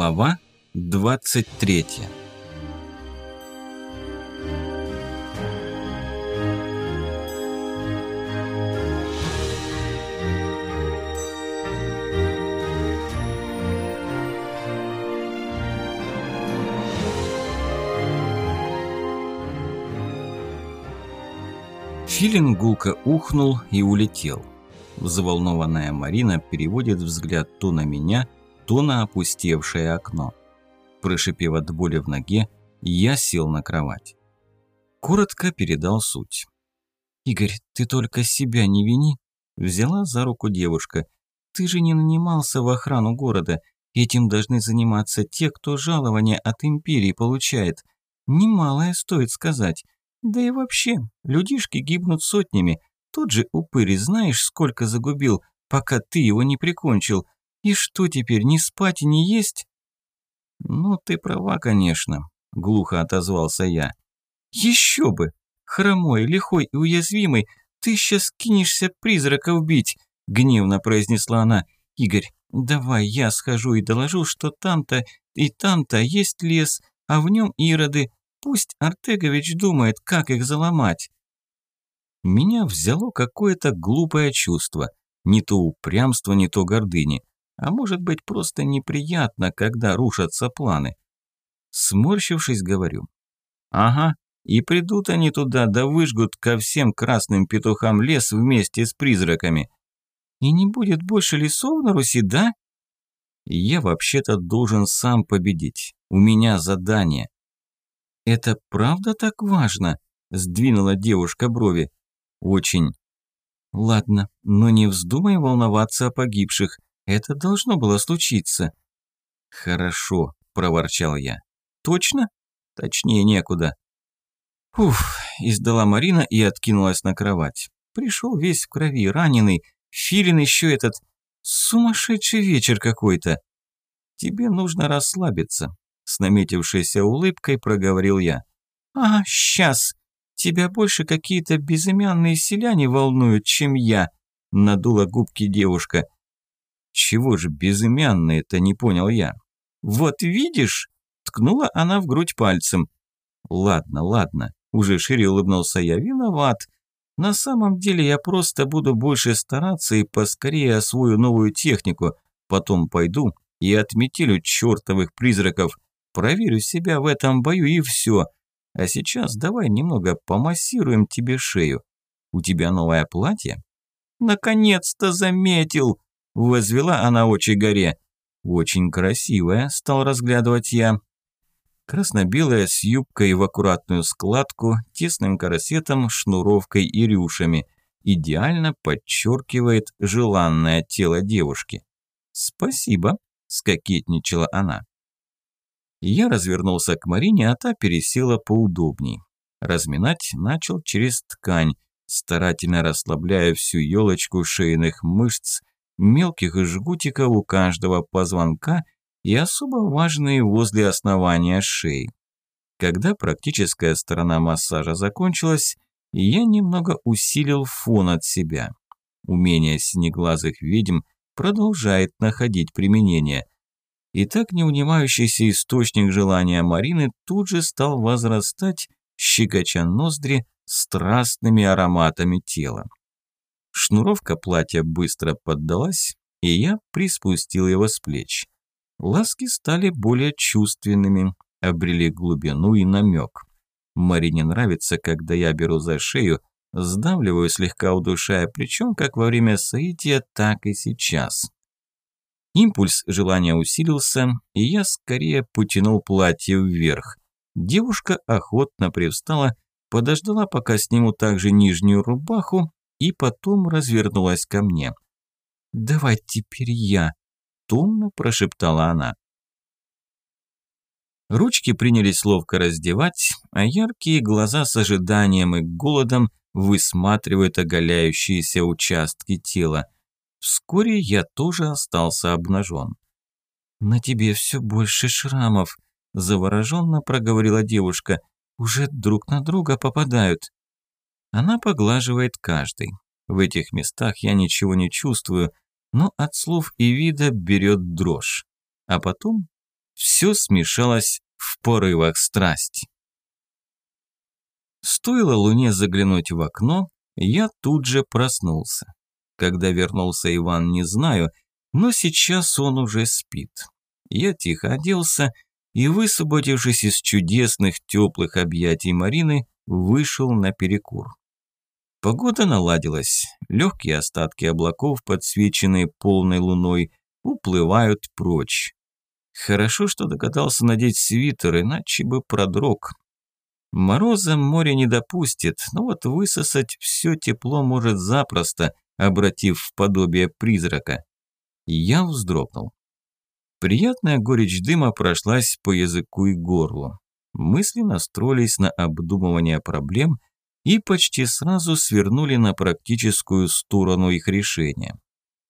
Глава 23 Филин гулко ухнул и улетел. Взволнованная Марина переводит взгляд то на меня, то на опустевшее окно. Прошипев от боли в ноге, я сел на кровать. Коротко передал суть. «Игорь, ты только себя не вини», – взяла за руку девушка. «Ты же не нанимался в охрану города. Этим должны заниматься те, кто жалование от империи получает. Немалое стоит сказать. Да и вообще, людишки гибнут сотнями, тот же упырь, знаешь, сколько загубил, пока ты его не прикончил. И что теперь, не спать и не есть?» «Ну, ты права, конечно», – глухо отозвался я. «Еще бы! Хромой, лихой и уязвимый, ты сейчас кинешься призрака убить!» – гневно произнесла она. «Игорь, давай я схожу и доложу, что там-то и там-то есть лес, а в нем ироды. Пусть Артегович думает, как их заломать». Меня взяло какое-то глупое чувство. Не то упрямство, не то гордыни. А может быть, просто неприятно, когда рушатся планы. Сморщившись, говорю. Ага, и придут они туда, да выжгут ко всем красным петухам лес вместе с призраками. И не будет больше лесов на Руси, да? Я вообще-то должен сам победить. У меня задание. Это правда так важно? Сдвинула девушка брови. Очень. Ладно, но не вздумай волноваться о погибших. Это должно было случиться. Хорошо, проворчал я. Точно? Точнее некуда. Уф, издала Марина и откинулась на кровать. Пришел весь в крови, раненый. Филин еще этот... Сумасшедший вечер какой-то. Тебе нужно расслабиться. С наметившейся улыбкой проговорил я. А, сейчас. Тебя больше какие-то безымянные селяне волнуют, чем я», – надула губки девушка. «Чего же безымянные-то, не понял я?» «Вот видишь?» – ткнула она в грудь пальцем. «Ладно, ладно», – уже шире улыбнулся я, – «виноват. На самом деле я просто буду больше стараться и поскорее освою новую технику. Потом пойду и отметелю чертовых призраков, проверю себя в этом бою и все. А сейчас давай немного помассируем тебе шею. У тебя новое платье?» «Наконец-то заметил!» – возвела она очи горе. «Очень красивая», – стал разглядывать я. Красно-белая с юбкой в аккуратную складку, тесным корсетом, шнуровкой и рюшами. Идеально подчеркивает желанное тело девушки. «Спасибо», – скокетничала она. Я развернулся к Марине, а та пересела поудобней. Разминать начал через ткань, старательно расслабляя всю елочку шейных мышц, мелких жгутиков у каждого позвонка и особо важные возле основания шеи. Когда практическая сторона массажа закончилась, я немного усилил фон от себя. Умение синеглазых ведьм продолжает находить применение. И так неунимающийся источник желания Марины тут же стал возрастать, щекоча ноздри страстными ароматами тела. Шнуровка платья быстро поддалась, и я приспустил его с плеч. Ласки стали более чувственными, обрели глубину и намек. Марине нравится, когда я беру за шею, сдавливаю слегка удушая, причем как во время соития, так и сейчас. Импульс желания усилился, и я скорее потянул платье вверх. Девушка охотно привстала, подождала, пока сниму также нижнюю рубаху, и потом развернулась ко мне. «Давай теперь я», – томно прошептала она. Ручки принялись ловко раздевать, а яркие глаза с ожиданием и голодом высматривают оголяющиеся участки тела – Вскоре я тоже остался обнажен. «На тебе все больше шрамов», – завороженно проговорила девушка. «Уже друг на друга попадают». Она поглаживает каждый. В этих местах я ничего не чувствую, но от слов и вида берет дрожь. А потом все смешалось в порывах страсти. Стоило луне заглянуть в окно, я тут же проснулся. Когда вернулся Иван, не знаю, но сейчас он уже спит. Я тихо оделся и, высвободившись из чудесных теплых объятий Марины, вышел на перекур. Погода наладилась, легкие остатки облаков, подсвеченные полной луной, уплывают прочь. Хорошо, что догадался надеть свитер, иначе бы продрог. Мороза море не допустит, но вот высосать все тепло может запросто, обратив в подобие призрака. Я вздрогнул. Приятная горечь дыма прошлась по языку и горлу. Мысли настроились на обдумывание проблем и почти сразу свернули на практическую сторону их решения.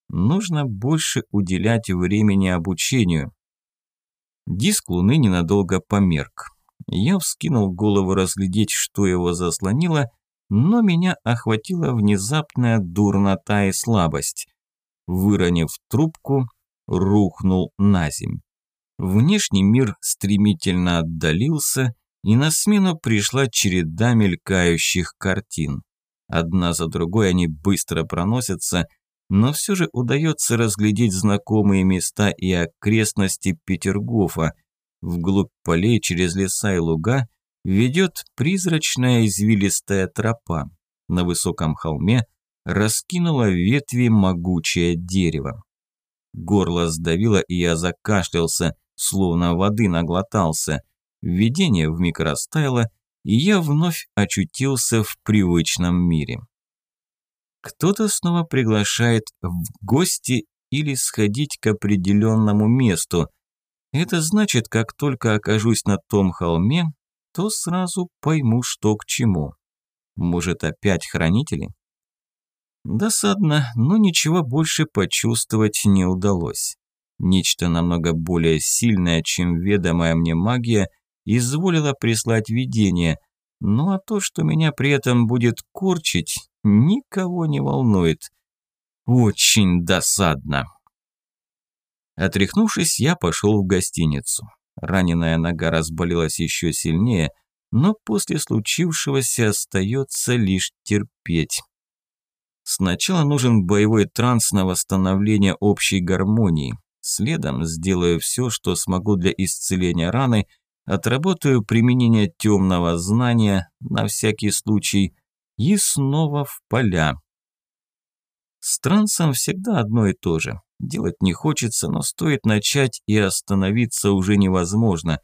Нужно больше уделять времени обучению. Диск Луны ненадолго померк. Я вскинул голову разглядеть, что его заслонило, но меня охватила внезапная дурнота и слабость. Выронив трубку, рухнул на земь. Внешний мир стремительно отдалился, и на смену пришла череда мелькающих картин. Одна за другой они быстро проносятся, но все же удается разглядеть знакомые места и окрестности Петергофа. Вглубь полей через леса и луга ведет призрачная извилистая тропа. На высоком холме раскинуло ветви могучее дерево. Горло сдавило, и я закашлялся, словно воды наглотался. Видение вмиг растаяло, и я вновь очутился в привычном мире. Кто-то снова приглашает в гости или сходить к определенному месту. Это значит, как только окажусь на том холме, то сразу пойму, что к чему. Может, опять хранители? Досадно, но ничего больше почувствовать не удалось. Нечто намного более сильное, чем ведомая мне магия, изволило прислать видение, ну а то, что меня при этом будет корчить, никого не волнует. Очень досадно. Отряхнувшись, я пошел в гостиницу. Раненая нога разболелась еще сильнее, но после случившегося остается лишь терпеть. Сначала нужен боевой транс на восстановление общей гармонии. Следом сделаю все, что смогу для исцеления раны, отработаю применение темного знания на всякий случай и снова в поля. С трансом всегда одно и то же. Делать не хочется, но стоит начать и остановиться уже невозможно.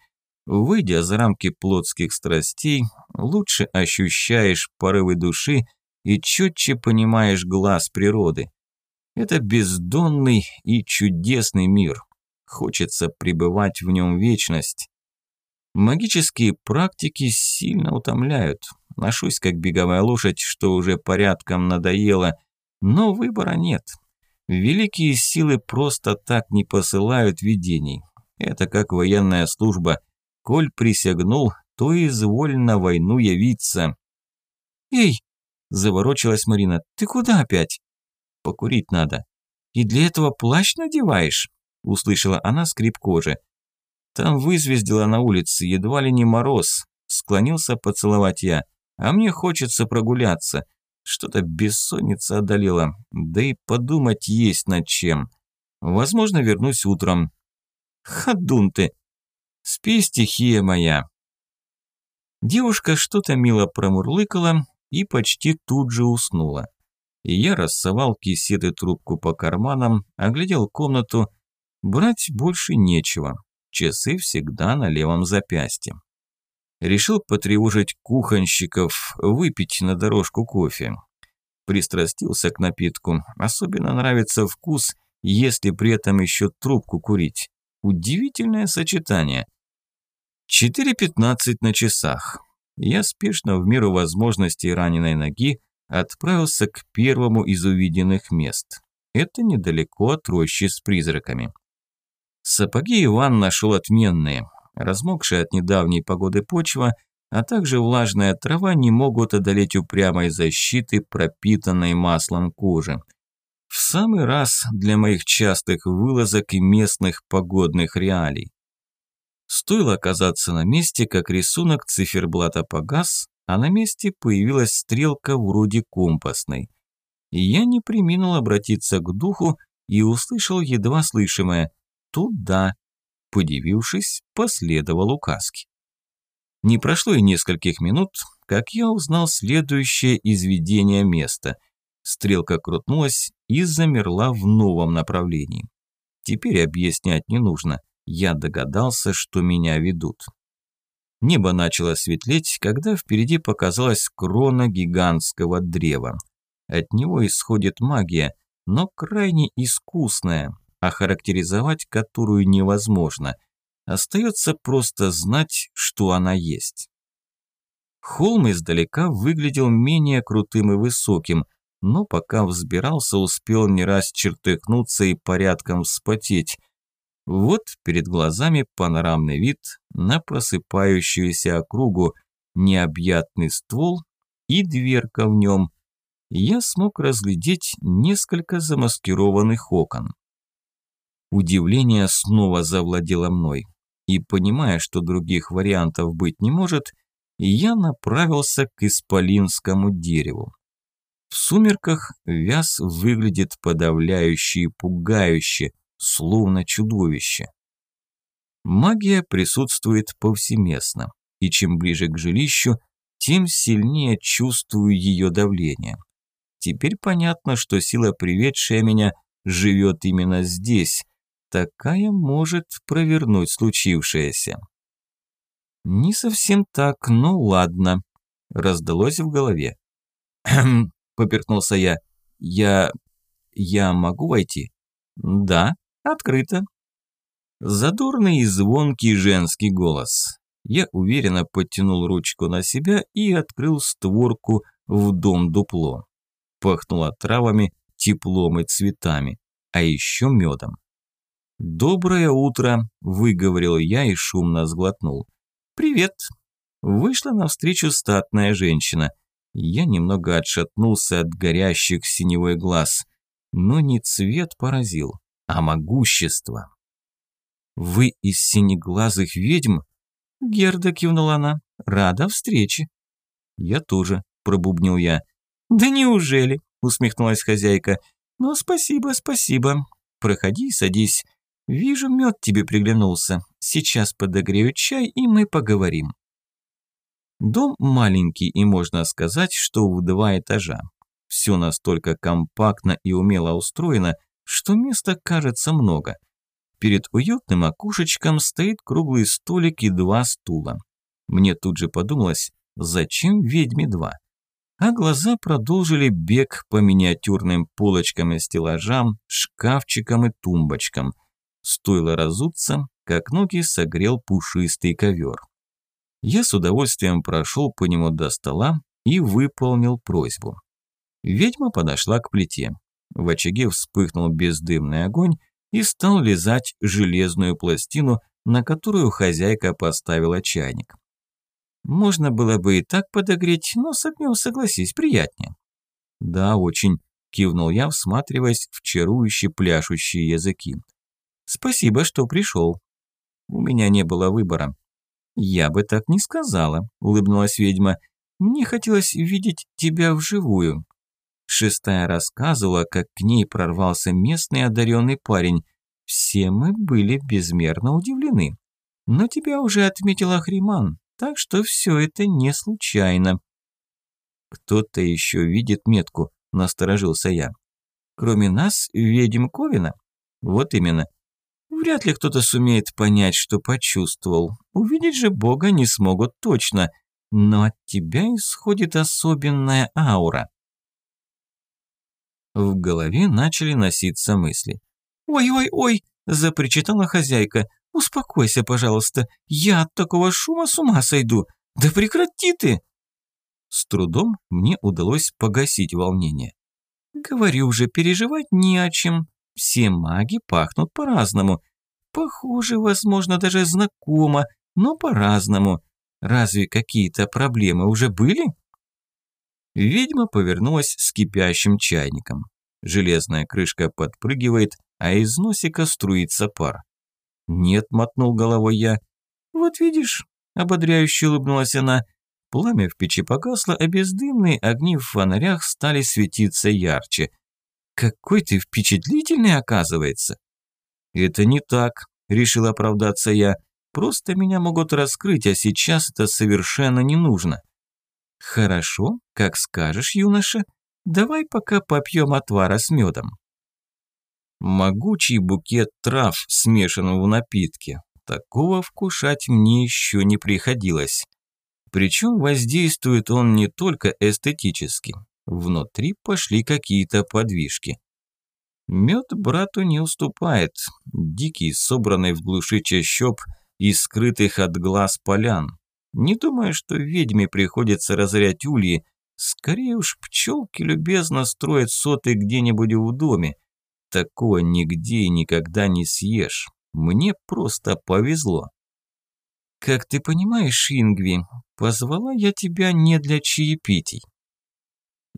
Выйдя за рамки плотских страстей, лучше ощущаешь порывы души и четче понимаешь глаз природы. Это бездонный и чудесный мир. Хочется пребывать в нем вечность. Магические практики сильно утомляют. Ношусь как беговая лошадь, что уже порядком надоело, но выбора нет. Великие силы просто так не посылают видений. Это как военная служба. Коль присягнул, то изволь на войну явиться. «Эй!» – заворочилась Марина. «Ты куда опять?» покурить надо. И для этого плащ надеваешь?» – услышала она скрип кожи. «Там вызвездила на улице, едва ли не мороз», – склонился поцеловать я. «А мне хочется прогуляться. Что-то бессонница одолела, да и подумать есть над чем. Возможно, вернусь утром». «Ходун ты!» «Спи, стихия моя!» Девушка что-то мило промурлыкала и почти тут же уснула и я рассовал кисеты трубку по карманам, оглядел комнату. Брать больше нечего. Часы всегда на левом запястье. Решил потревожить кухонщиков, выпить на дорожку кофе. Пристрастился к напитку. Особенно нравится вкус, если при этом еще трубку курить. Удивительное сочетание. 4.15 на часах. Я спешно в меру возможностей раненой ноги отправился к первому из увиденных мест. Это недалеко от рощи с призраками. Сапоги Иван нашел отменные. Размокшая от недавней погоды почва, а также влажная трава не могут одолеть упрямой защиты, пропитанной маслом кожи. В самый раз для моих частых вылазок и местных погодных реалий. Стоило оказаться на месте, как рисунок циферблата погас, а на месте появилась стрелка вроде компасной. И я не приминул обратиться к духу и услышал едва слышимое «туда». Подивившись, последовал указки. Не прошло и нескольких минут, как я узнал следующее изведение места. Стрелка крутнулась и замерла в новом направлении. Теперь объяснять не нужно, я догадался, что меня ведут. Небо начало светлеть, когда впереди показалась крона гигантского древа. От него исходит магия, но крайне искусная, охарактеризовать которую невозможно. Остается просто знать, что она есть. Холм издалека выглядел менее крутым и высоким, но пока взбирался, успел не раз чертыхнуться и порядком вспотеть. Вот перед глазами панорамный вид на просыпающуюся округу, необъятный ствол и дверка в нем. Я смог разглядеть несколько замаскированных окон. Удивление снова завладело мной, и понимая, что других вариантов быть не может, я направился к исполинскому дереву. В сумерках вяз выглядит подавляюще и пугающе, словно чудовище. Магия присутствует повсеместно, и чем ближе к жилищу, тем сильнее чувствую ее давление. Теперь понятно, что сила, приведшая меня, живет именно здесь. Такая может провернуть случившееся. Не совсем так, но ладно. Раздалось в голове. «Хм», поперхнулся я. «Я... я могу войти?» «Да», Открыто. Задорный и звонкий женский голос. Я уверенно подтянул ручку на себя и открыл створку в дом-дупло. Пахнуло травами, теплом и цветами, а еще медом. «Доброе утро», – выговорил я и шумно сглотнул. «Привет». Вышла навстречу статная женщина. Я немного отшатнулся от горящих синевой глаз, но не цвет поразил, а могущество. «Вы из синеглазых ведьм?» Герда кивнула она. «Рада встрече». «Я тоже», – пробубнил я. «Да неужели?» – усмехнулась хозяйка. «Ну, спасибо, спасибо. Проходи, садись. Вижу, мед тебе приглянулся. Сейчас подогрею чай, и мы поговорим». Дом маленький, и можно сказать, что в два этажа. Все настолько компактно и умело устроено, что места кажется много. Перед уютным окошечком стоит круглый столик и два стула. Мне тут же подумалось, зачем ведьме два? А глаза продолжили бег по миниатюрным полочкам и стеллажам, шкафчикам и тумбочкам. Стоило разуться, как ноги согрел пушистый ковер. Я с удовольствием прошел по нему до стола и выполнил просьбу. Ведьма подошла к плите. В очаге вспыхнул бездымный огонь и стал лизать железную пластину, на которую хозяйка поставила чайник. Можно было бы и так подогреть, но с огнем, согласись, приятнее. Да, очень, кивнул я, всматриваясь в чарующие пляшущие языки. Спасибо, что пришел. У меня не было выбора. Я бы так не сказала, улыбнулась ведьма. Мне хотелось видеть тебя вживую. Шестая рассказывала, как к ней прорвался местный одаренный парень. Все мы были безмерно удивлены. Но тебя уже отметил Ахриман, так что все это не случайно. Кто-то еще видит метку, насторожился я. Кроме нас, ведьм Ковина? Вот именно. Вряд ли кто-то сумеет понять, что почувствовал. Увидеть же Бога не смогут точно. Но от тебя исходит особенная аура. В голове начали носиться мысли. «Ой-ой-ой!» – запричитала хозяйка. «Успокойся, пожалуйста, я от такого шума с ума сойду! Да прекрати ты!» С трудом мне удалось погасить волнение. «Говорю уже, переживать не о чем. Все маги пахнут по-разному. Похоже, возможно, даже знакомо, но по-разному. Разве какие-то проблемы уже были?» Ведьма повернулась с кипящим чайником. Железная крышка подпрыгивает, а из носика струится пар. «Нет», – мотнул головой я, «Вот видишь», – ободряюще улыбнулась она, – пламя в печи погасло, а бездымные огни в фонарях стали светиться ярче. «Какой ты впечатлительный, оказывается!» «Это не так», – решил оправдаться я. «Просто меня могут раскрыть, а сейчас это совершенно не нужно». «Хорошо, как скажешь, юноша. Давай пока попьем отвара с медом». Могучий букет трав, смешанного в напитке. Такого вкушать мне еще не приходилось. Причем воздействует он не только эстетически. Внутри пошли какие-то подвижки. Мед брату не уступает. Дикий, собранный в глуши чащоб и скрытых от глаз полян. Не думаю, что ведьме приходится разорять ульи. Скорее уж пчелки любезно строят соты где-нибудь в доме. Такого нигде и никогда не съешь. Мне просто повезло. Как ты понимаешь, Ингви, позвала я тебя не для чаепитий.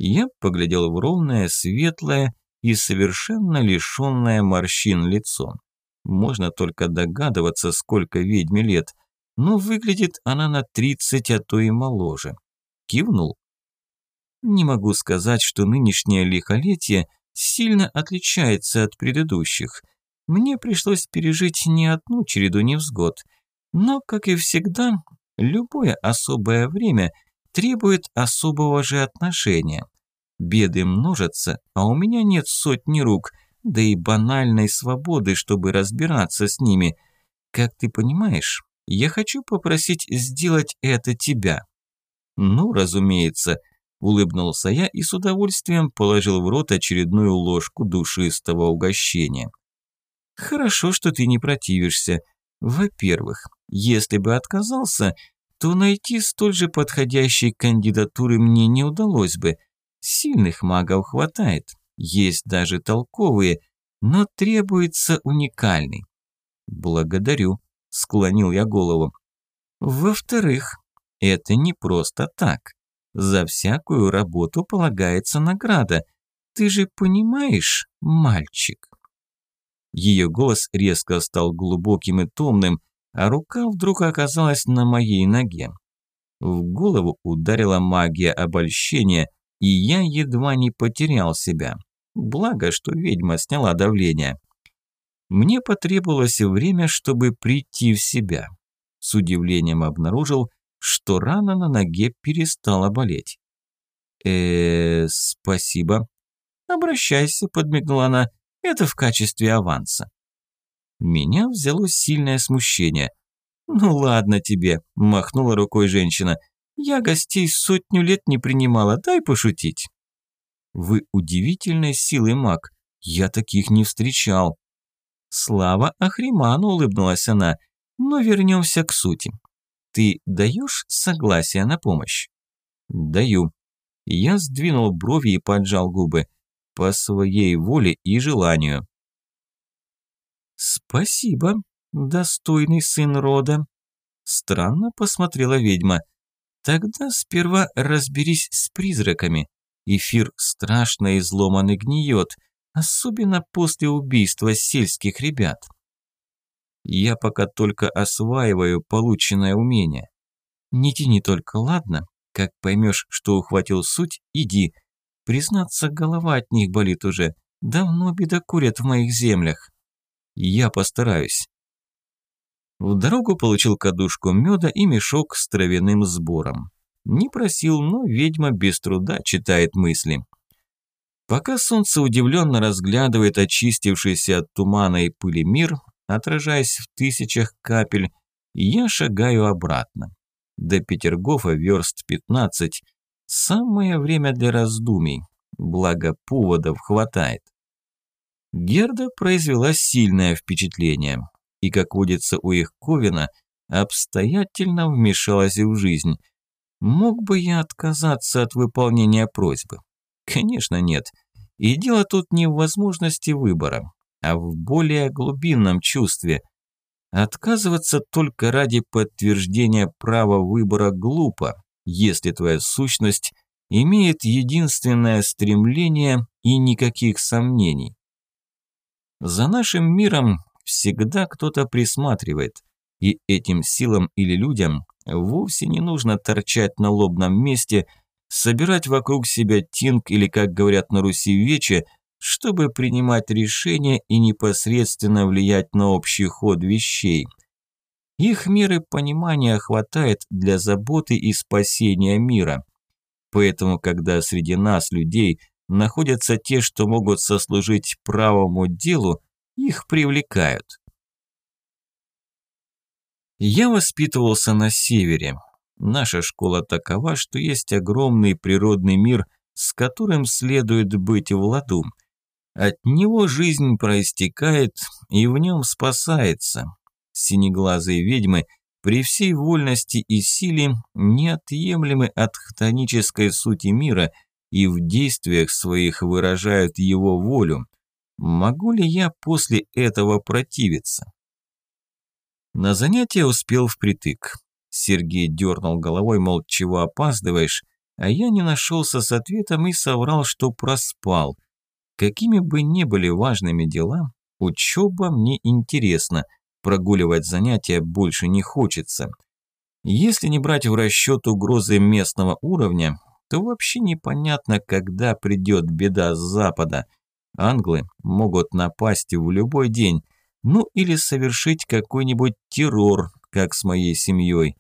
Я поглядел в ровное, светлое и совершенно лишенное морщин лицо. Можно только догадываться, сколько ведьме лет, но выглядит она на тридцать, а то и моложе. Кивнул. Не могу сказать, что нынешнее лихолетие сильно отличается от предыдущих. Мне пришлось пережить не одну череду невзгод, но, как и всегда, любое особое время требует особого же отношения. Беды множатся, а у меня нет сотни рук, да и банальной свободы, чтобы разбираться с ними. Как ты понимаешь, я хочу попросить сделать это тебя. Ну, разумеется, Улыбнулся я и с удовольствием положил в рот очередную ложку душистого угощения. Хорошо, что ты не противишься. Во-первых, если бы отказался, то найти столь же подходящей кандидатуры мне не удалось бы. Сильных магов хватает, есть даже толковые, но требуется уникальный. Благодарю, склонил я голову. Во-вторых, это не просто так. За всякую работу полагается награда. Ты же понимаешь, мальчик?» Ее голос резко стал глубоким и томным, а рука вдруг оказалась на моей ноге. В голову ударила магия обольщения, и я едва не потерял себя. Благо, что ведьма сняла давление. Мне потребовалось время, чтобы прийти в себя. С удивлением обнаружил, что рана на ноге перестала болеть. э спасибо». «Обращайся», – подмигнула она, – «это в качестве аванса». Меня взяло сильное смущение. «Ну ладно тебе», – махнула рукой женщина, – «я гостей сотню лет не принимала, дай пошутить». «Вы удивительной силы маг, я таких не встречал». «Слава Ахриману», – улыбнулась она, – «но вернемся к сути. Ты даешь согласие на помощь? Даю. Я сдвинул брови и поджал губы. По своей воле и желанию. Спасибо, достойный сын рода. Странно посмотрела ведьма. Тогда сперва разберись с призраками. Эфир страшно изломан и гниет, особенно после убийства сельских ребят. Я пока только осваиваю полученное умение. Не тяни только, ладно? Как поймешь, что ухватил суть, иди. Признаться, голова от них болит уже. Давно бедокурят в моих землях. Я постараюсь. В дорогу получил кадушку меда и мешок с травяным сбором. Не просил, но ведьма без труда читает мысли. Пока солнце удивленно разглядывает очистившийся от тумана и пыли мир, отражаясь в тысячах капель, я шагаю обратно. До Петергофа верст 15. Самое время для раздумий, благо поводов хватает. Герда произвела сильное впечатление, и, как водится у их Ковина, обстоятельно вмешалась в жизнь. Мог бы я отказаться от выполнения просьбы? Конечно, нет. И дело тут не в возможности выбора а в более глубинном чувстве. Отказываться только ради подтверждения права выбора глупо, если твоя сущность имеет единственное стремление и никаких сомнений. За нашим миром всегда кто-то присматривает. И этим силам или людям вовсе не нужно торчать на лобном месте, собирать вокруг себя тинг или, как говорят на Руси, вече, чтобы принимать решения и непосредственно влиять на общий ход вещей. Их меры понимания хватает для заботы и спасения мира. Поэтому, когда среди нас, людей, находятся те, что могут сослужить правому делу, их привлекают. Я воспитывался на севере. Наша школа такова, что есть огромный природный мир, с которым следует быть в ладу. От него жизнь проистекает и в нем спасается. Синеглазые ведьмы при всей вольности и силе неотъемлемы от хтонической сути мира и в действиях своих выражают его волю. Могу ли я после этого противиться? На занятие успел впритык. Сергей дернул головой, мол, чего опаздываешь, а я не нашелся с ответом и соврал, что проспал. Какими бы ни были важными дела, учеба мне интересна, прогуливать занятия больше не хочется. Если не брать в расчет угрозы местного уровня, то вообще непонятно, когда придет беда с запада. Англы могут напасть в любой день, ну или совершить какой-нибудь террор, как с моей семьей.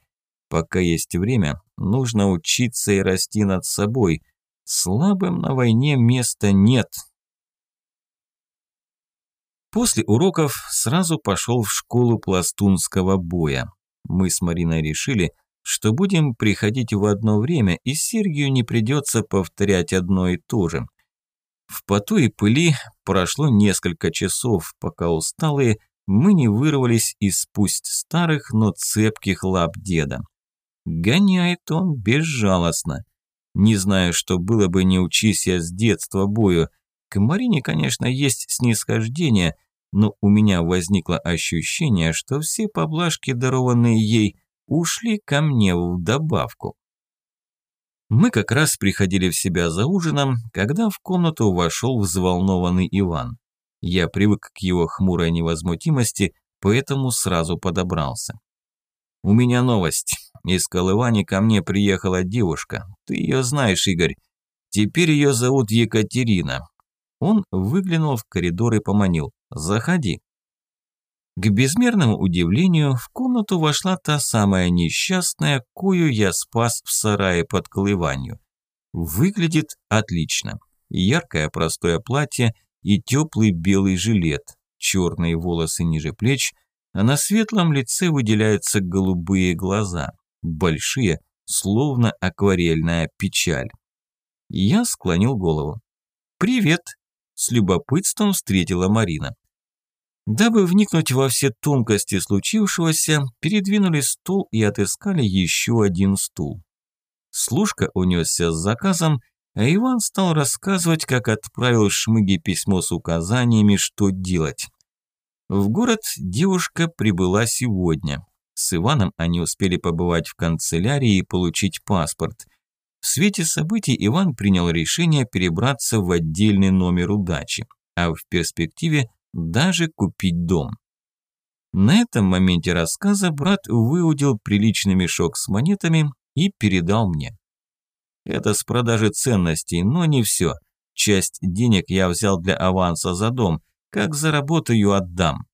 Пока есть время, нужно учиться и расти над собой. Слабым на войне места нет. После уроков сразу пошел в школу пластунского боя. Мы с Мариной решили, что будем приходить в одно время, и Сергию не придется повторять одно и то же. В поту и пыли прошло несколько часов, пока усталые мы не вырвались из пусть старых, но цепких лап деда. Гоняет он безжалостно. Не знаю, что было бы, не учись я с детства бою. К Марине, конечно, есть снисхождение, но у меня возникло ощущение, что все поблажки, дарованные ей, ушли ко мне в добавку. Мы как раз приходили в себя за ужином, когда в комнату вошел взволнованный Иван. Я привык к его хмурой невозмутимости, поэтому сразу подобрался. «У меня новость. Из Колывани ко мне приехала девушка. Ты ее знаешь, Игорь. Теперь ее зовут Екатерина». Он выглянул в коридор и поманил. «Заходи». К безмерному удивлению, в комнату вошла та самая несчастная, кую я спас в сарае под колыванью. Выглядит отлично. Яркое простое платье и теплый белый жилет, черные волосы ниже плеч, а на светлом лице выделяются голубые глаза, большие, словно акварельная печаль. Я склонил голову. «Привет!» – с любопытством встретила Марина. Дабы вникнуть во все тонкости случившегося, передвинули стул и отыскали еще один стул. Служка унесся с заказом, а Иван стал рассказывать, как отправил Шмыге письмо с указаниями, что делать. В город девушка прибыла сегодня. С Иваном они успели побывать в канцелярии и получить паспорт. В свете событий Иван принял решение перебраться в отдельный номер удачи, а в перспективе – даже купить дом. На этом моменте рассказа брат выудил приличный мешок с монетами и передал мне. Это с продажи ценностей, но не все. Часть денег я взял для аванса за дом. Как заработаю, отдам.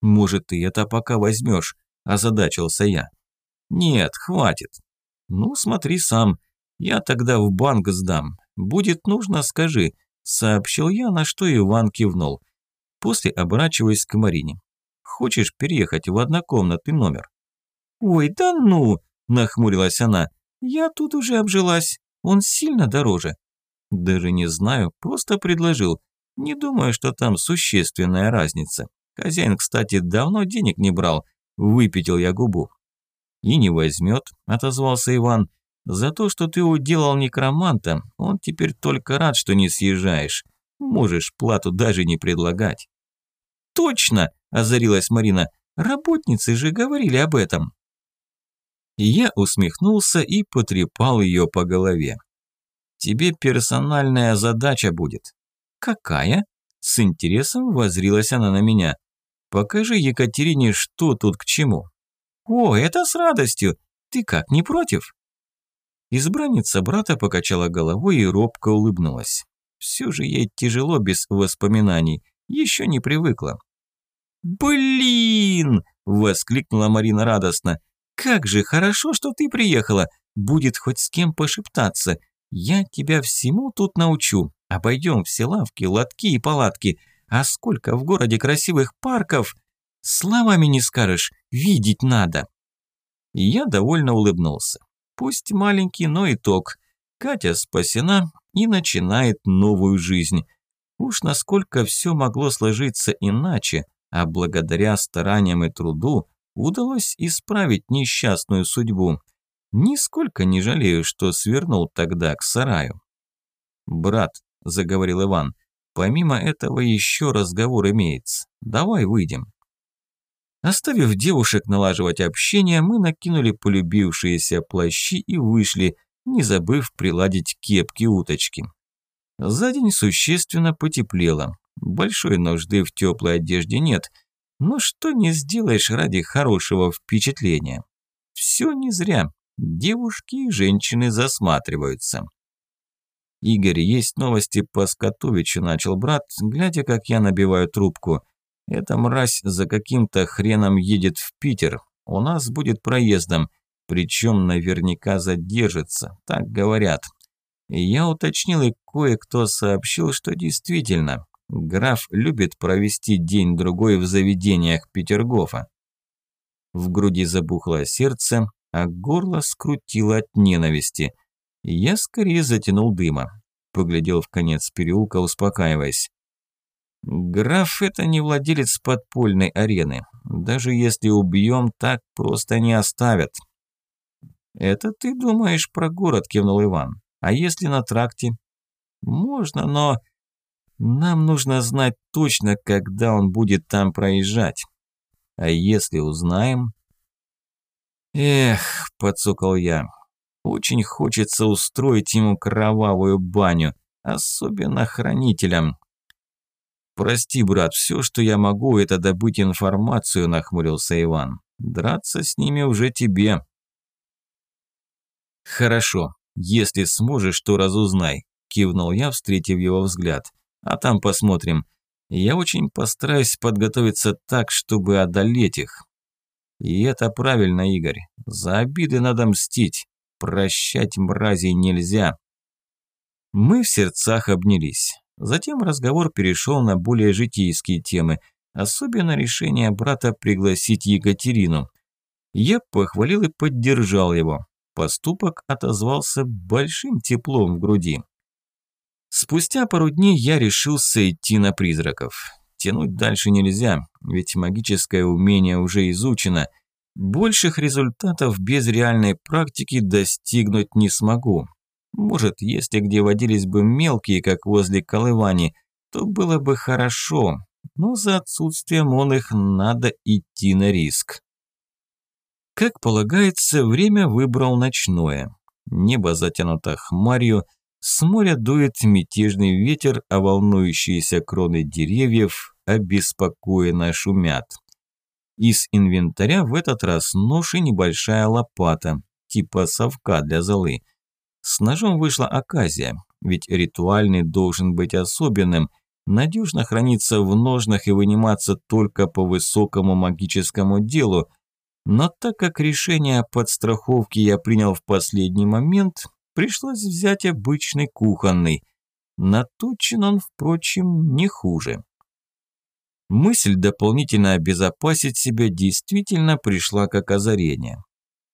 Может, ты это пока возьмешь, озадачился я. Нет, хватит. Ну, смотри сам. Я тогда в банк сдам. Будет нужно, скажи, сообщил я, на что Иван кивнул. После оборачиваясь к Марине. «Хочешь переехать в однокомнатный номер?» «Ой, да ну!» – нахмурилась она. «Я тут уже обжилась. Он сильно дороже». «Даже не знаю, просто предложил. Не думаю, что там существенная разница. Хозяин, кстати, давно денег не брал. Выпятил я губу». «И не возьмет», – отозвался Иван. «За то, что ты уделал некроманта, он теперь только рад, что не съезжаешь. Можешь плату даже не предлагать». «Точно!» – озарилась Марина. «Работницы же говорили об этом». Я усмехнулся и потрепал ее по голове. «Тебе персональная задача будет». «Какая?» – с интересом возрилась она на меня. Покажи Екатерине, что тут к чему». «О, это с радостью! Ты как, не против?» Избранница брата покачала головой и робко улыбнулась. Все же ей тяжело без воспоминаний, еще не привыкла. «Блин!» – воскликнула Марина радостно. «Как же хорошо, что ты приехала! Будет хоть с кем пошептаться. Я тебя всему тут научу. Обойдем все лавки, лотки и палатки. А сколько в городе красивых парков! Словами не скажешь, видеть надо!» Я довольно улыбнулся. Пусть маленький, но итог. Катя спасена и начинает новую жизнь. Уж насколько все могло сложиться иначе, а благодаря стараниям и труду удалось исправить несчастную судьбу. Нисколько не жалею, что свернул тогда к сараю. «Брат», – заговорил Иван, – «помимо этого еще разговор имеется. Давай выйдем». Оставив девушек налаживать общение, мы накинули полюбившиеся плащи и вышли, не забыв приладить кепки-уточки. За день существенно потеплело. Большой нужды в теплой одежде нет, но что не сделаешь ради хорошего впечатления. Все не зря. Девушки и женщины засматриваются. «Игорь, есть новости по Скотовичу», – начал брат, глядя, как я набиваю трубку – эта мразь за каким-то хреном едет в Питер. У нас будет проездом. Причем наверняка задержится, так говорят. Я уточнил, и кое-кто сообщил, что действительно, граф любит провести день-другой в заведениях Петергофа. В груди забухло сердце, а горло скрутило от ненависти. Я скорее затянул дыма. Поглядел в конец переулка, успокаиваясь. Граф – это не владелец подпольной арены. Даже если убьем, так просто не оставят. Это ты думаешь про город, кивнул Иван. А если на тракте? Можно, но нам нужно знать точно, когда он будет там проезжать. А если узнаем? Эх, подсокал я. Очень хочется устроить ему кровавую баню, особенно хранителям. «Прости, брат, все, что я могу, это добыть информацию», – нахмурился Иван. «Драться с ними уже тебе». «Хорошо, если сможешь, то разузнай», – кивнул я, встретив его взгляд. «А там посмотрим. Я очень постараюсь подготовиться так, чтобы одолеть их». «И это правильно, Игорь. За обиды надо мстить. Прощать мразей нельзя». Мы в сердцах обнялись. Затем разговор перешел на более житейские темы, особенно решение брата пригласить Екатерину. Я похвалил и поддержал его. Поступок отозвался большим теплом в груди. Спустя пару дней я решился идти на призраков. Тянуть дальше нельзя, ведь магическое умение уже изучено. Больших результатов без реальной практики достигнуть не смогу. Может, если где водились бы мелкие, как возле Колывани, то было бы хорошо, но за отсутствием он их надо идти на риск. Как полагается, время выбрал ночное. Небо затянуто хмарью, с моря дует мятежный ветер, а волнующиеся кроны деревьев обеспокоенно шумят. Из инвентаря в этот раз нож и небольшая лопата, типа совка для золы – с ножом вышла оказия, ведь ритуальный должен быть особенным, надежно храниться в ножнах и выниматься только по высокому магическому делу, но так как решение о подстраховке я принял в последний момент, пришлось взять обычный кухонный. Наточен он, впрочем, не хуже. Мысль дополнительно обезопасить себя действительно пришла как озарение.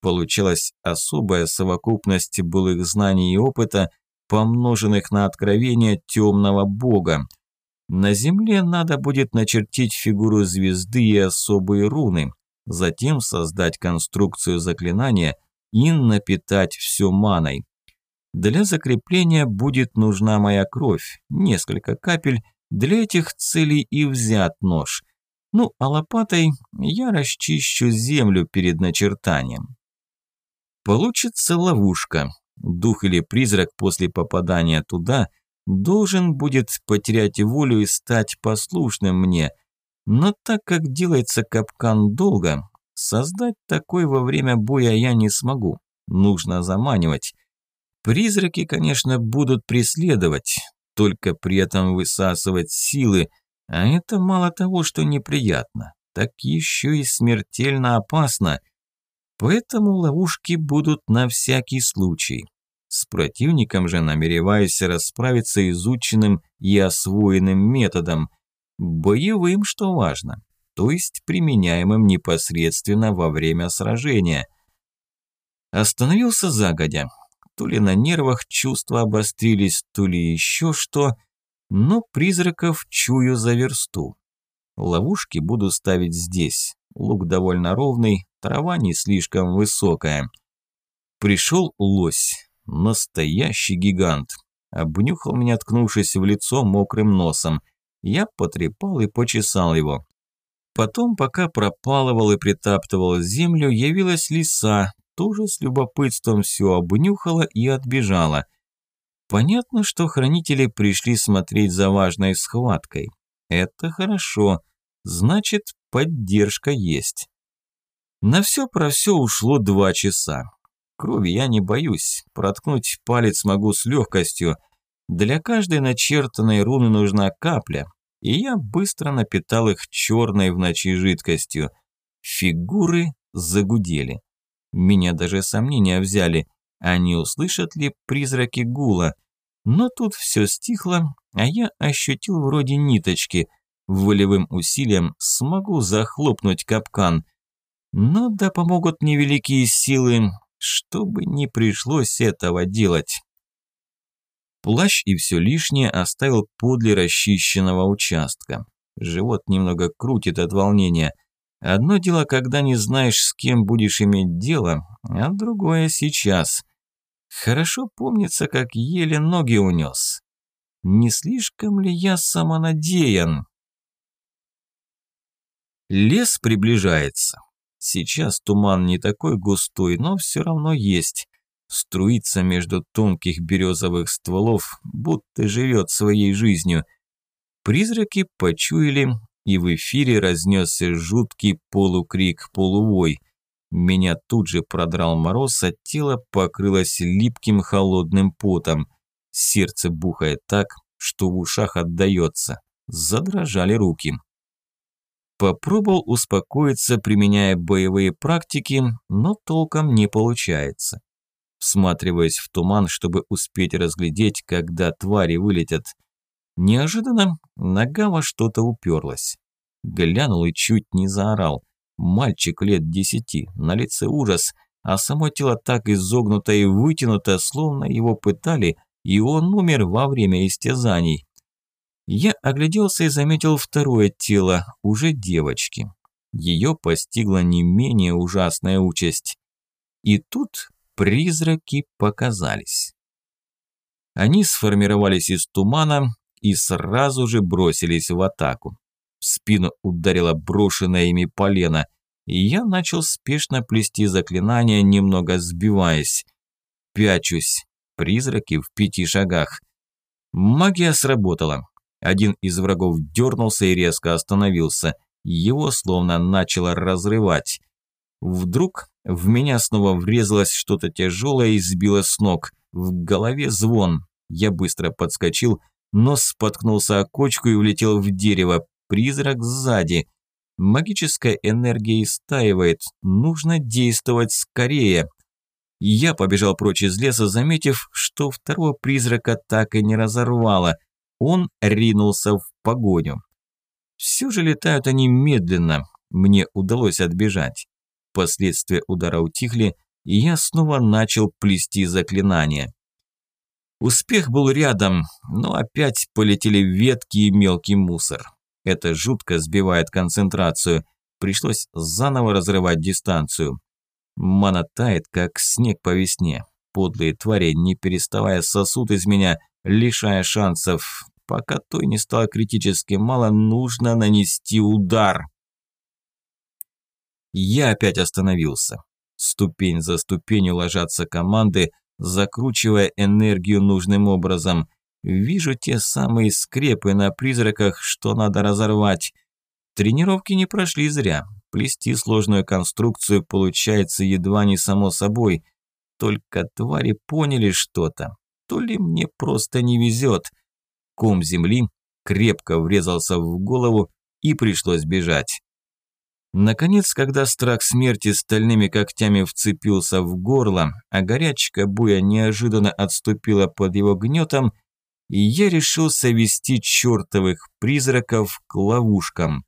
Получилась особая совокупность былых знаний и опыта, помноженных на откровение темного бога. На земле надо будет начертить фигуру звезды и особые руны, затем создать конструкцию заклинания и напитать все маной. Для закрепления будет нужна моя кровь, несколько капель, для этих целей и взят нож. Ну, а лопатой я расчищу землю перед начертанием. Получится ловушка. Дух или призрак после попадания туда должен будет потерять волю и стать послушным мне. Но так как делается капкан долго, создать такой во время боя я не смогу. Нужно заманивать. Призраки, конечно, будут преследовать, только при этом высасывать силы, а это мало того, что неприятно, так еще и смертельно опасно. Поэтому ловушки будут на всякий случай. С противником же намереваюсь расправиться изученным и освоенным методом, боевым, что важно, то есть применяемым непосредственно во время сражения. Остановился загодя. То ли на нервах чувства обострились, то ли еще что, но призраков чую за версту. Ловушки буду ставить здесь. Лук довольно ровный, трава не слишком высокая. Пришел лось. Настоящий гигант. Обнюхал меня, ткнувшись в лицо мокрым носом. Я потрепал и почесал его. Потом, пока пропалывал и притаптывал землю, явилась лиса, тоже с любопытством все обнюхала и отбежала. Понятно, что хранители пришли смотреть за важной схваткой. Это хорошо, значит, поддержка есть. На все про все ушло два часа. Крови я не боюсь, проткнуть палец могу с легкостью. Для каждой начертанной руны нужна капля, и я быстро напитал их черной в ночи жидкостью. Фигуры загудели. Меня даже сомнения взяли, а не услышат ли призраки гула. Но тут все стихло, а я ощутил вроде ниточки. Волевым усилием смогу захлопнуть капкан. Но да помогут невеликие силы, чтобы не пришлось этого делать. Плащ и все лишнее оставил подле расчищенного участка. Живот немного крутит от волнения. Одно дело, когда не знаешь, с кем будешь иметь дело, а другое сейчас. Хорошо помнится, как еле ноги унес. Не слишком ли я самонадеян? Лес приближается. Сейчас туман не такой густой, но все равно есть. Струится между тонких березовых стволов, будто живет своей жизнью. Призраки почуяли, и в эфире разнесся жуткий полукрик-полувой. Меня тут же продрал мороз, а тело покрылось липким холодным потом. Сердце бухает так, что в ушах отдается. Задрожали руки. Попробовал успокоиться, применяя боевые практики, но толком не получается. Всматриваясь в туман, чтобы успеть разглядеть, когда твари вылетят. Неожиданно нога во что-то уперлась. Глянул и чуть не заорал. Мальчик лет десяти, на лице ужас, а само тело так изогнуто и вытянуто, словно его пытали, и он умер во время истязаний. Я огляделся и заметил второе тело, уже девочки. Ее постигла не менее ужасная участь. И тут призраки показались. Они сформировались из тумана и сразу же бросились в атаку. В спину ударила брошенное ими полено, и я начал спешно плести заклинания, немного сбиваясь. Пячусь. Призраки в пяти шагах. Магия сработала. Один из врагов дернулся и резко остановился. Его словно начало разрывать. Вдруг в меня снова врезалось что-то тяжелое и сбило с ног. В голове звон. Я быстро подскочил, но споткнулся о кочку и улетел в дерево. Призрак сзади. Магическая энергия истаивает. Нужно действовать скорее. Я побежал прочь из леса, заметив, что второго призрака так и не разорвало – он ринулся в погоню. Все же летают они медленно, мне удалось отбежать. Последствия удара утихли, и я снова начал плести заклинания. Успех был рядом, но опять полетели ветки и мелкий мусор. Это жутко сбивает концентрацию. Пришлось заново разрывать дистанцию. Мана тает, как снег по весне. Подлые твари, не переставая, сосут из меня, лишая шансов. Пока той не стало критически мало, нужно нанести удар. Я опять остановился. Ступень за ступенью ложатся команды, закручивая энергию нужным образом. Вижу те самые скрепы на призраках, что надо разорвать. Тренировки не прошли зря. Плести сложную конструкцию получается едва не само собой. Только твари поняли что-то. То ли мне просто не везет. Ком земли крепко врезался в голову и пришлось бежать. Наконец, когда страх смерти стальными когтями вцепился в горло, а горячка буя неожиданно отступила под его гнетом, я решился вести чертовых призраков к ловушкам.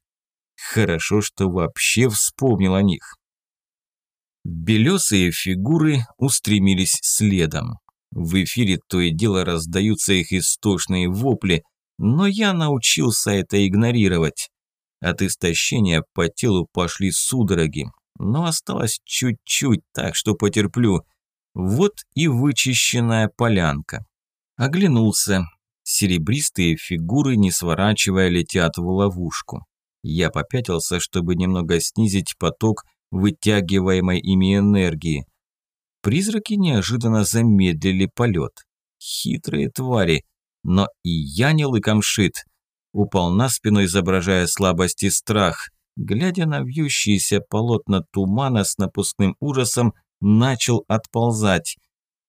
Хорошо, что вообще вспомнил о них. Белесые фигуры устремились следом. В эфире то и дело раздаются их истошные вопли, но я научился это игнорировать. От истощения по телу пошли судороги, но осталось чуть-чуть, так что потерплю. Вот и вычищенная полянка. Оглянулся. Серебристые фигуры, не сворачивая, летят в ловушку. Я попятился, чтобы немного снизить поток вытягиваемой ими энергии. Призраки неожиданно замедлили полет. Хитрые твари, но и я не лыком шит – упал на спину, изображая слабость и страх. Глядя на вьющиеся полотна тумана с напускным ужасом, начал отползать.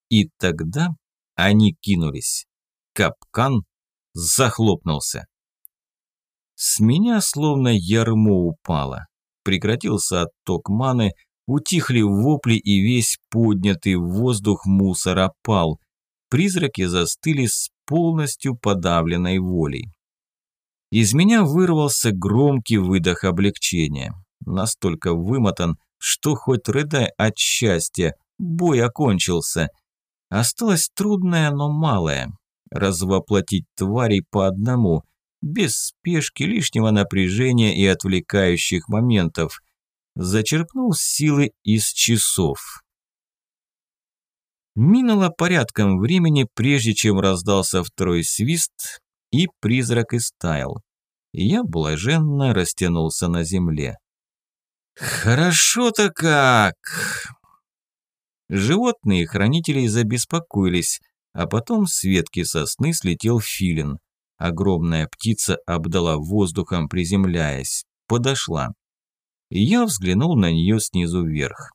И тогда они кинулись. Капкан захлопнулся. С меня словно ярмо упало. Прекратился отток маны, утихли вопли и весь поднятый в воздух мусор опал. Призраки застыли с полностью подавленной волей. Из меня вырвался громкий выдох облегчения. Настолько вымотан, что хоть рыдай от счастья, бой окончился. Осталось трудное, но малое. Развоплотить тварей по одному, без спешки, лишнего напряжения и отвлекающих моментов. Зачерпнул силы из часов. Минуло порядком времени, прежде чем раздался второй свист, и призрак истаял. Я блаженно растянулся на земле. «Хорошо-то как!» Животные хранители забеспокоились, а потом с ветки сосны слетел филин. Огромная птица обдала воздухом, приземляясь. Подошла. Я взглянул на нее снизу вверх.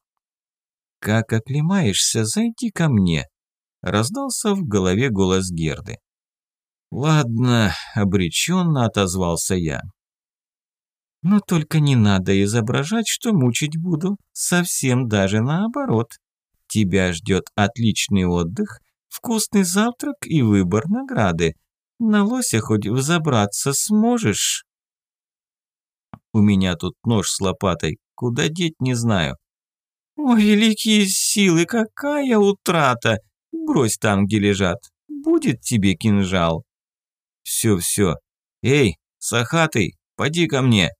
«Как оклемаешься, зайди ко мне!» Раздался в голове голос Герды. «Ладно», – обреченно отозвался я. «Но только не надо изображать, что мучить буду. Совсем даже наоборот. Тебя ждет отличный отдых, вкусный завтрак и выбор награды. На лося хоть взобраться сможешь?» «У меня тут нож с лопатой. Куда деть, не знаю». «О, великие силы, какая утрата! Брось там, где лежат. Будет тебе кинжал». Все-все. Эй, Сахатый, поди ко мне.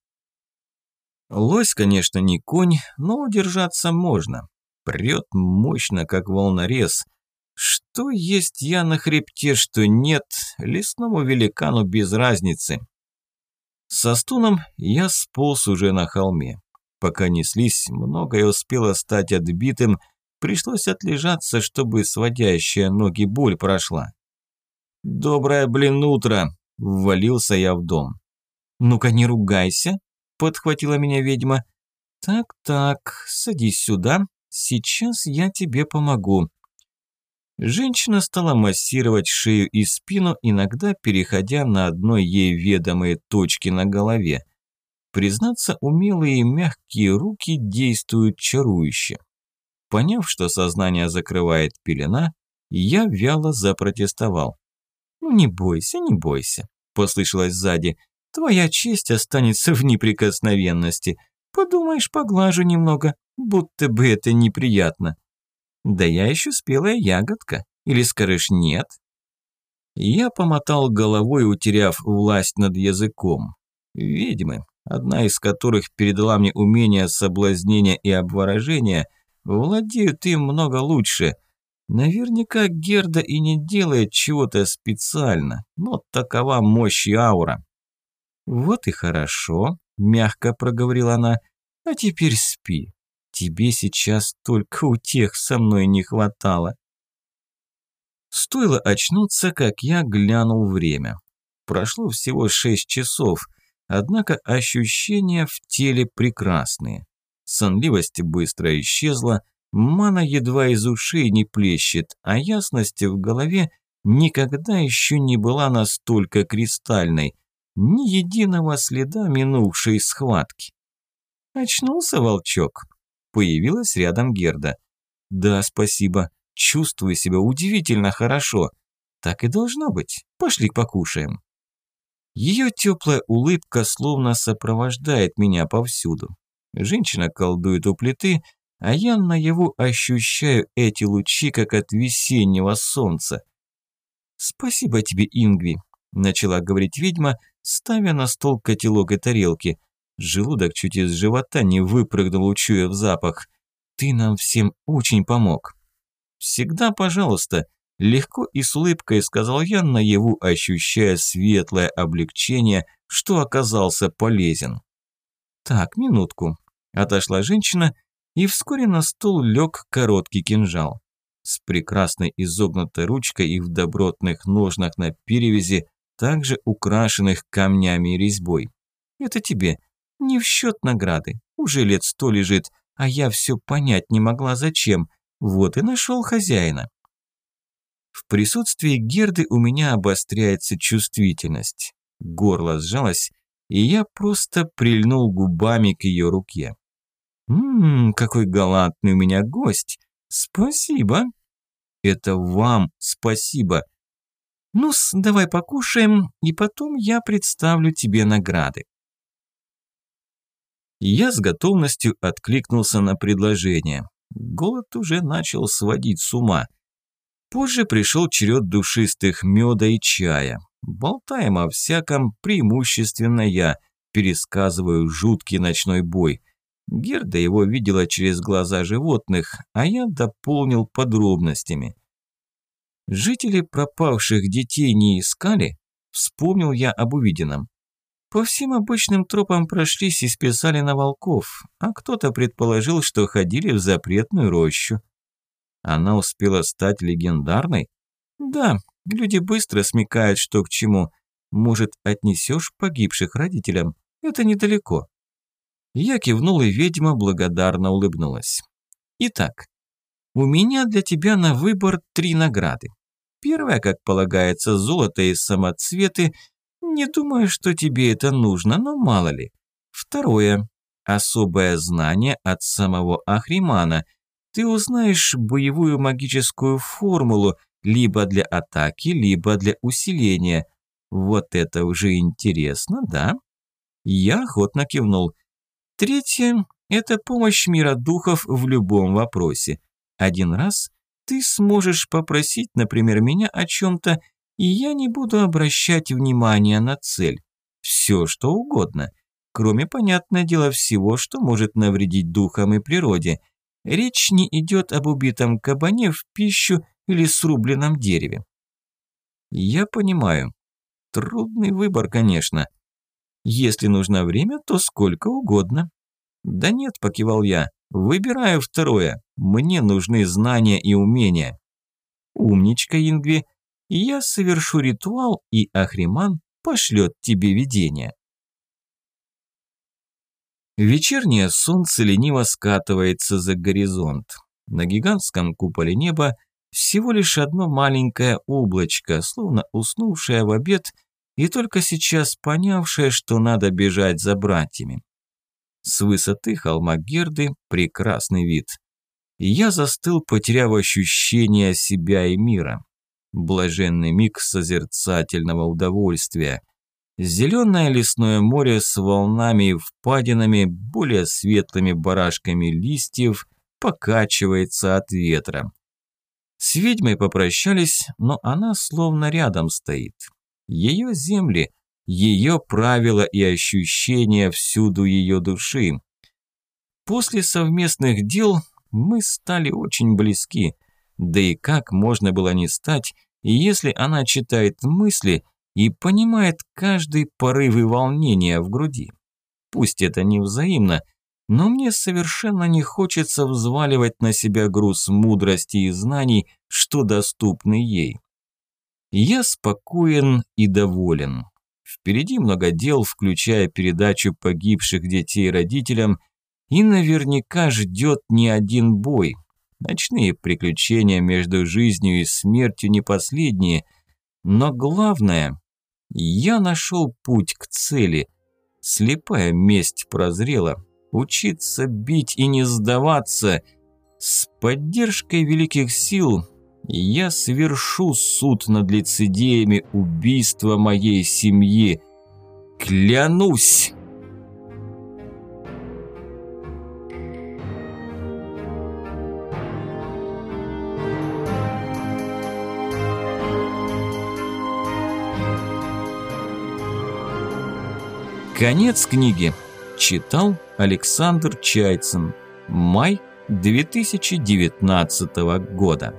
Лось, конечно, не конь, но удержаться можно. Прет мощно, как волнорез. Что есть я на хребте, что нет, лесному великану без разницы. Со стуном я сполз уже на холме. Пока неслись, многое успело стать отбитым, пришлось отлежаться, чтобы сводящая ноги боль прошла. «Доброе, блин, утро!» – ввалился я в дом. «Ну-ка не ругайся!» – подхватила меня ведьма. «Так-так, садись сюда, сейчас я тебе помогу». Женщина стала массировать шею и спину, иногда переходя на одной ей ведомые точки на голове. Признаться, умелые и мягкие руки действуют чарующе. Поняв, что сознание закрывает пелена, я вяло запротестовал. «Ну не бойся, не бойся», – послышалось сзади. «Твоя честь останется в неприкосновенности. Подумаешь, поглажу немного, будто бы это неприятно». «Да я еще спелая ягодка. Или скажешь нет?» Я помотал головой, утеряв власть над языком. Ведьмы, одна из которых передала мне умение соблазнения и обворожения, владеют им много лучше – Наверняка Герда и не делает чего-то специально, но такова мощь и аура. «Вот и хорошо», – мягко проговорила она, – «а теперь спи. Тебе сейчас только у тех со мной не хватало». Стоило очнуться, как я глянул время. Прошло всего шесть часов. однако ощущения в теле прекрасные. Сонливость быстро исчезла, мана едва из ушей не плещет, а ясность в голове никогда еще не была настолько кристальной. Ни единого следа минувшей схватки. «Очнулся волчок?» Появилась рядом Герда. «Да, спасибо. Чувствую себя удивительно хорошо. Так и должно быть. Пошли покушаем». Ее теплая улыбка словно сопровождает меня повсюду. Женщина колдует у плиты, а я наяву ощущаю эти лучи, как от весеннего солнца. «Спасибо тебе, Ингви», – начала говорить ведьма, ставя на стол котелок и тарелки. Желудок чуть из живота не выпрыгнул, учуяв запах. «Ты нам всем очень помог». «Всегда пожалуйста», – легко и с улыбкой сказал я, наяву ощущая светлое облегчение, что оказался полезен. «Так, минутку», – отошла женщина, и вскоре на стол лег короткий кинжал с прекрасной изогнутой ручкой и в добротных ножнах на перевязи, также украшенных камнями и резьбой. Это тебе. Не в счет награды. Уже лет сто лежит, а я все понять не могла зачем. Вот и нашел хозяина. В присутствии Герды у меня обостряется чувствительность. Горло сжалось, и я просто прильнул губами к ее руке. «Ммм, какой галантный у меня гость! «Спасибо». «Это вам спасибо». «Ну-с, давай покушаем, и потом я представлю тебе награды». Я с готовностью откликнулся на предложение. Голод уже начал сводить с ума. Позже пришел черед душистых меда и чая. Болтаем о всяком, преимущественно я, пересказываю жуткий ночной бой – Герда его видела через глаза животных, а я дополнил подробностями. Жители пропавших детей не искали? Вспомнил я об увиденном. По всем обычным тропам прошлись и списали на волков, а кто-то предположил, что ходили в запретную рощу. Она успела стать легендарной? Да, люди быстро смекают, что к чему. Может, отнесешь погибших родителям? Это недалеко. Я кивнул, и ведьма благодарно улыбнулась. Итак, у меня для тебя на выбор три награды. Первая, как полагается, золото и самоцветы. Не думаю, что тебе это нужно, но мало ли. Второе. Особое знание от самого Ахримана. Ты узнаешь боевую магическую формулу либо для атаки, либо для усиления. Вот это уже интересно, да? Я охотно кивнул. Третье – это помощь мира духов в любом вопросе. Один раз ты сможешь попросить, например, меня о чем-то, и я не буду обращать внимания на цель. Все, что угодно. Кроме, понятное дело, всего, что может навредить духам и природе. Речь не идет об убитом кабане в пищу или срубленном дереве. Я понимаю. Трудный выбор, конечно. Если нужно время, то сколько угодно. Да нет, покивал я. Выбираю второе. Мне нужны знания и умения. Умничка, Ингви. Я совершу ритуал, и Ахриман пошлет тебе видение. Вечернее солнце лениво скатывается за горизонт. На гигантском куполе неба всего лишь одно маленькое облачко, словно уснувшее в обед и только сейчас понявшая, что надо бежать за братьями. С высоты холма Герды прекрасный вид. я застыл, потеряв ощущение себя и мира. Блаженный миг созерцательного удовольствия. Зеленое лесное море с волнами и впадинами, более светлыми барашками листьев, покачивается от ветра. С ведьмой попрощались, но она словно рядом стоит. Ее земли, ее правила и ощущения всюду ее души. После совместных дел мы стали очень близки. Да и как можно было не стать, если она читает мысли и понимает каждый порыв и волнение в груди? Пусть это не взаимно, но мне совершенно не хочется взваливать на себя груз мудрости и знаний, что доступны ей. Я спокоен и доволен. Впереди много дел, включая передачу погибших детей родителям, и наверняка ждет не один бой. Ночные приключения между жизнью и смертью не последние, но главное, я нашел путь к цели. Слепая месть прозрела. Учиться бить и не сдаваться. С поддержкой великих сил я свершу суд над лицедеями убийства моей семьи. Клянусь! Конец книги. Читал Александр Чайцин. Май 2019 года.